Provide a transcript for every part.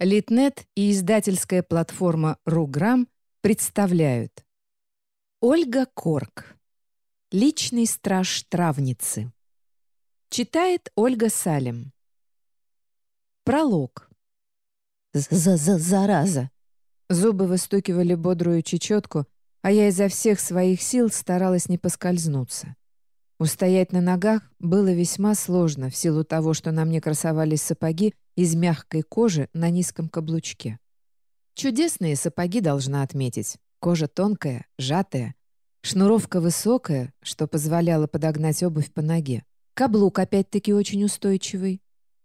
Литнет и издательская платформа «Руграм» представляют. Ольга Корк. Личный страж травницы Читает Ольга Салем. Пролог. «За-за-зараза!» Зубы выстукивали бодрую чечетку, а я изо всех своих сил старалась не поскользнуться. Устоять на ногах было весьма сложно в силу того, что на мне красовались сапоги из мягкой кожи на низком каблучке. Чудесные сапоги должна отметить. Кожа тонкая, сжатая. Шнуровка высокая, что позволяло подогнать обувь по ноге. Каблук опять-таки очень устойчивый.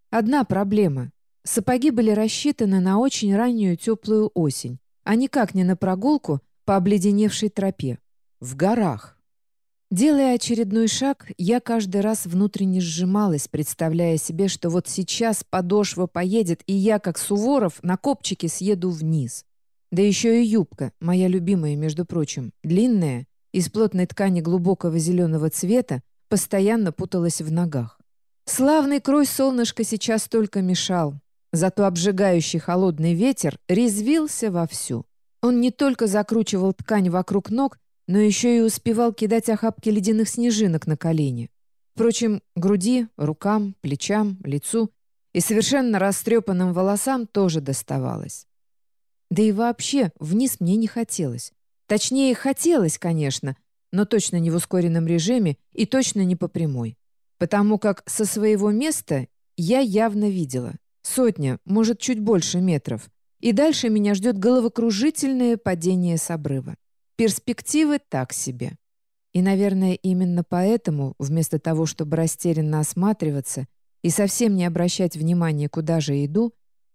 Одна проблема. Сапоги были рассчитаны на очень раннюю теплую осень, а никак не на прогулку по обледеневшей тропе. В горах. Делая очередной шаг, я каждый раз внутренне сжималась, представляя себе, что вот сейчас подошва поедет, и я, как Суворов, на копчике съеду вниз. Да еще и юбка, моя любимая, между прочим, длинная, из плотной ткани глубокого зеленого цвета, постоянно путалась в ногах. Славный крой солнышка сейчас только мешал, зато обжигающий холодный ветер резвился вовсю. Он не только закручивал ткань вокруг ног, но еще и успевал кидать охапки ледяных снежинок на колени. Впрочем, груди, рукам, плечам, лицу и совершенно растрепанным волосам тоже доставалось. Да и вообще вниз мне не хотелось. Точнее, хотелось, конечно, но точно не в ускоренном режиме и точно не по прямой. Потому как со своего места я явно видела. Сотня, может, чуть больше метров. И дальше меня ждет головокружительное падение с обрыва. Перспективы так себе. И, наверное, именно поэтому, вместо того, чтобы растерянно осматриваться и совсем не обращать внимания, куда же иду,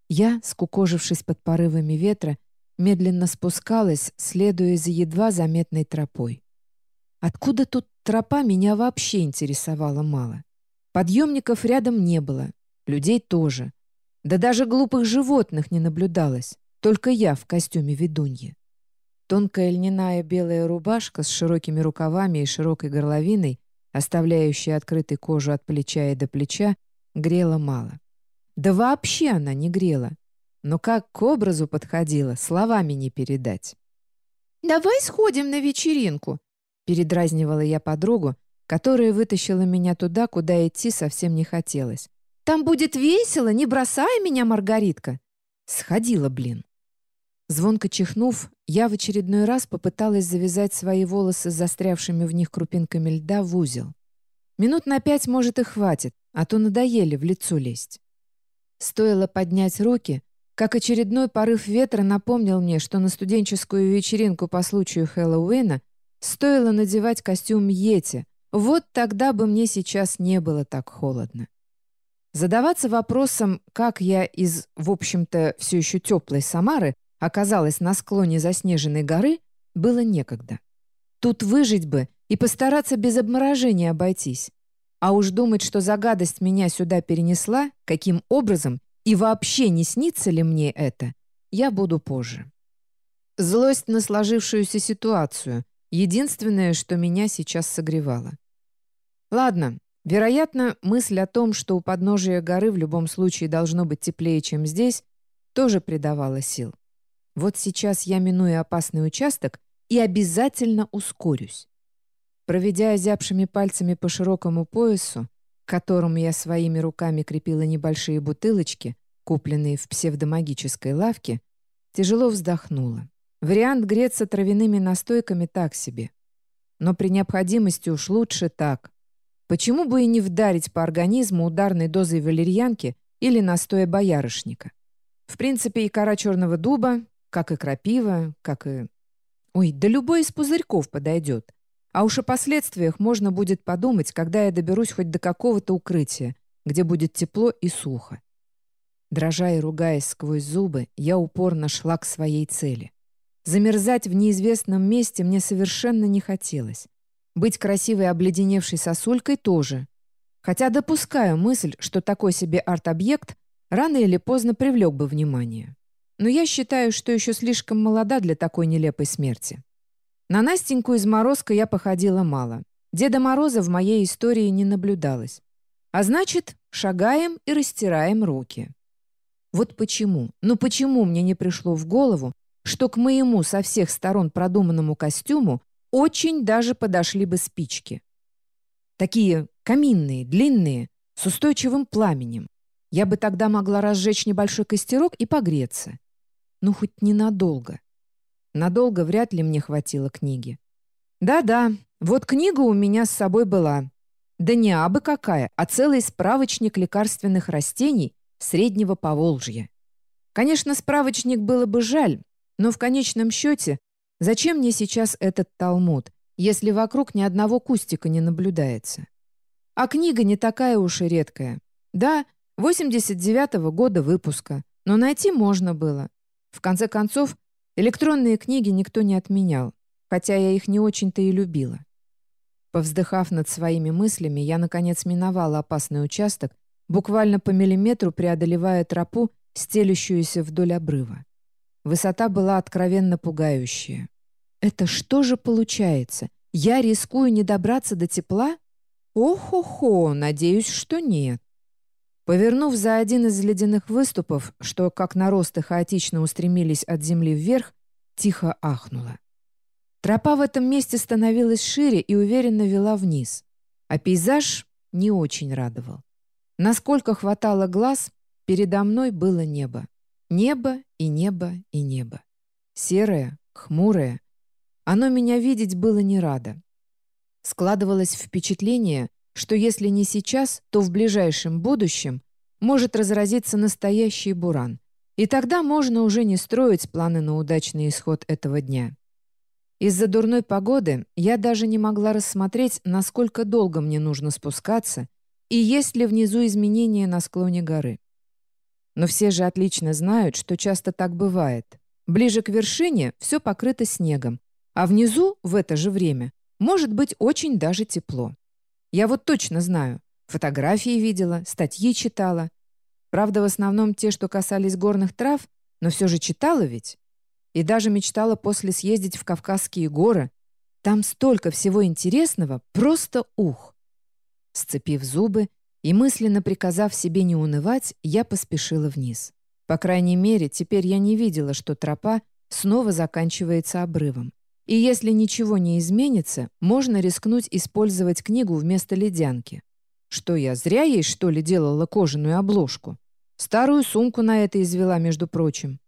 я, скукожившись под порывами ветра, медленно спускалась, следуя за едва заметной тропой. Откуда тут тропа, меня вообще интересовало мало. Подъемников рядом не было, людей тоже. Да даже глупых животных не наблюдалось, только я в костюме ведуньи. Тонкая льняная белая рубашка с широкими рукавами и широкой горловиной, оставляющая открытой кожу от плеча и до плеча, грела мало. Да вообще она не грела. Но как к образу подходила, словами не передать. «Давай сходим на вечеринку», — передразнивала я подругу, которая вытащила меня туда, куда идти совсем не хотелось. «Там будет весело, не бросай меня, Маргаритка!» Сходила, блин. Звонко чихнув, я в очередной раз попыталась завязать свои волосы с застрявшими в них крупинками льда в узел. Минут на пять, может, и хватит, а то надоели в лицо лезть. Стоило поднять руки, как очередной порыв ветра напомнил мне, что на студенческую вечеринку по случаю Хэллоуина стоило надевать костюм Йети. Вот тогда бы мне сейчас не было так холодно. Задаваться вопросом, как я из, в общем-то, все еще теплой Самары оказалась на склоне заснеженной горы, было некогда. Тут выжить бы и постараться без обморожения обойтись. А уж думать, что загадость меня сюда перенесла, каким образом и вообще не снится ли мне это, я буду позже. Злость на сложившуюся ситуацию — единственное, что меня сейчас согревало. Ладно, вероятно, мысль о том, что у подножия горы в любом случае должно быть теплее, чем здесь, тоже придавала сил. Вот сейчас я миную опасный участок и обязательно ускорюсь. Проведя озябшими пальцами по широкому поясу, к которому я своими руками крепила небольшие бутылочки, купленные в псевдомагической лавке, тяжело вздохнула. Вариант греться травяными настойками так себе. Но при необходимости уж лучше так. Почему бы и не вдарить по организму ударной дозой валерьянки или настоя боярышника? В принципе, и кора черного дуба, как и крапива, как и... Ой, да любой из пузырьков подойдет. А уж о последствиях можно будет подумать, когда я доберусь хоть до какого-то укрытия, где будет тепло и сухо. Дрожа и ругаясь сквозь зубы, я упорно шла к своей цели. Замерзать в неизвестном месте мне совершенно не хотелось. Быть красивой обледеневшей сосулькой тоже. Хотя допускаю мысль, что такой себе арт-объект рано или поздно привлек бы внимание но я считаю, что еще слишком молода для такой нелепой смерти. На Настеньку из Морозка я походила мало. Деда Мороза в моей истории не наблюдалось. А значит, шагаем и растираем руки. Вот почему, ну почему мне не пришло в голову, что к моему со всех сторон продуманному костюму очень даже подошли бы спички. Такие каминные, длинные, с устойчивым пламенем. Я бы тогда могла разжечь небольшой костерок и погреться. Ну, хоть ненадолго. Надолго вряд ли мне хватило книги. Да-да, вот книга у меня с собой была. Да не абы какая, а целый справочник лекарственных растений среднего Поволжья. Конечно, справочник было бы жаль, но в конечном счете, зачем мне сейчас этот талмуд, если вокруг ни одного кустика не наблюдается? А книга не такая уж и редкая. Да, 89-го года выпуска, но найти можно было. В конце концов, электронные книги никто не отменял, хотя я их не очень-то и любила. Повздыхав над своими мыслями, я, наконец, миновала опасный участок, буквально по миллиметру преодолевая тропу, стелющуюся вдоль обрыва. Высота была откровенно пугающая. Это что же получается? Я рискую не добраться до тепла? Ох-хо-хо, надеюсь, что нет. Повернув за один из ледяных выступов, что как наросты хаотично устремились от земли вверх, тихо ахнула. Тропа в этом месте становилась шире и уверенно вела вниз, а пейзаж не очень радовал. Насколько хватало глаз, передо мной было небо. Небо и небо и небо. Серое, хмурое. Оно меня видеть было не радо. Складывалось впечатление, что если не сейчас, то в ближайшем будущем может разразиться настоящий буран. И тогда можно уже не строить планы на удачный исход этого дня. Из-за дурной погоды я даже не могла рассмотреть, насколько долго мне нужно спускаться и есть ли внизу изменения на склоне горы. Но все же отлично знают, что часто так бывает. Ближе к вершине все покрыто снегом, а внизу в это же время может быть очень даже тепло. Я вот точно знаю. Фотографии видела, статьи читала. Правда, в основном те, что касались горных трав, но все же читала ведь. И даже мечтала после съездить в Кавказские горы. Там столько всего интересного, просто ух. Сцепив зубы и мысленно приказав себе не унывать, я поспешила вниз. По крайней мере, теперь я не видела, что тропа снова заканчивается обрывом. И если ничего не изменится, можно рискнуть использовать книгу вместо ледянки. Что я, зря ей, что ли, делала кожаную обложку? Старую сумку на это извела, между прочим.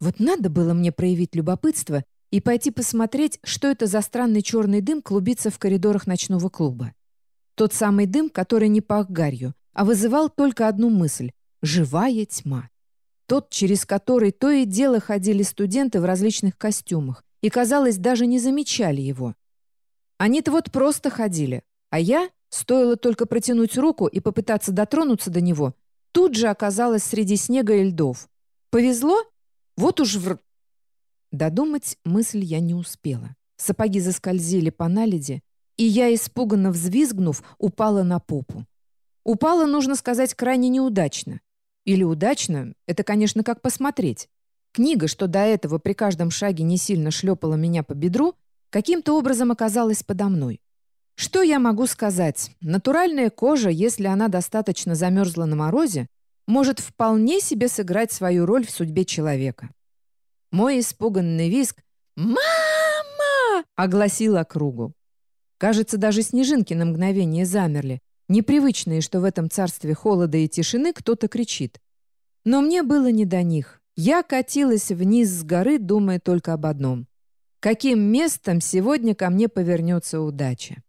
Вот надо было мне проявить любопытство и пойти посмотреть, что это за странный черный дым клубится в коридорах ночного клуба. Тот самый дым, который не пах гарью, а вызывал только одну мысль — живая тьма. Тот, через который то и дело ходили студенты в различных костюмах и, казалось, даже не замечали его. Они-то вот просто ходили, а я, стоило только протянуть руку и попытаться дотронуться до него, тут же оказалась среди снега и льдов. Повезло? Вот уж в... Додумать мысль я не успела. Сапоги заскользили по наледи, и я, испуганно взвизгнув, упала на попу. Упала, нужно сказать, крайне неудачно. Или удачно, это, конечно, как посмотреть. Книга, что до этого при каждом шаге не сильно шлепала меня по бедру, каким-то образом оказалась подо мной. Что я могу сказать? Натуральная кожа, если она достаточно замерзла на морозе, может вполне себе сыграть свою роль в судьбе человека. Мой испуганный визг «Мама!» огласил округу. Кажется, даже снежинки на мгновение замерли, непривычные, что в этом царстве холода и тишины кто-то кричит. Но мне было не до них. Я катилась вниз с горы, думая только об одном. Каким местом сегодня ко мне повернется удача?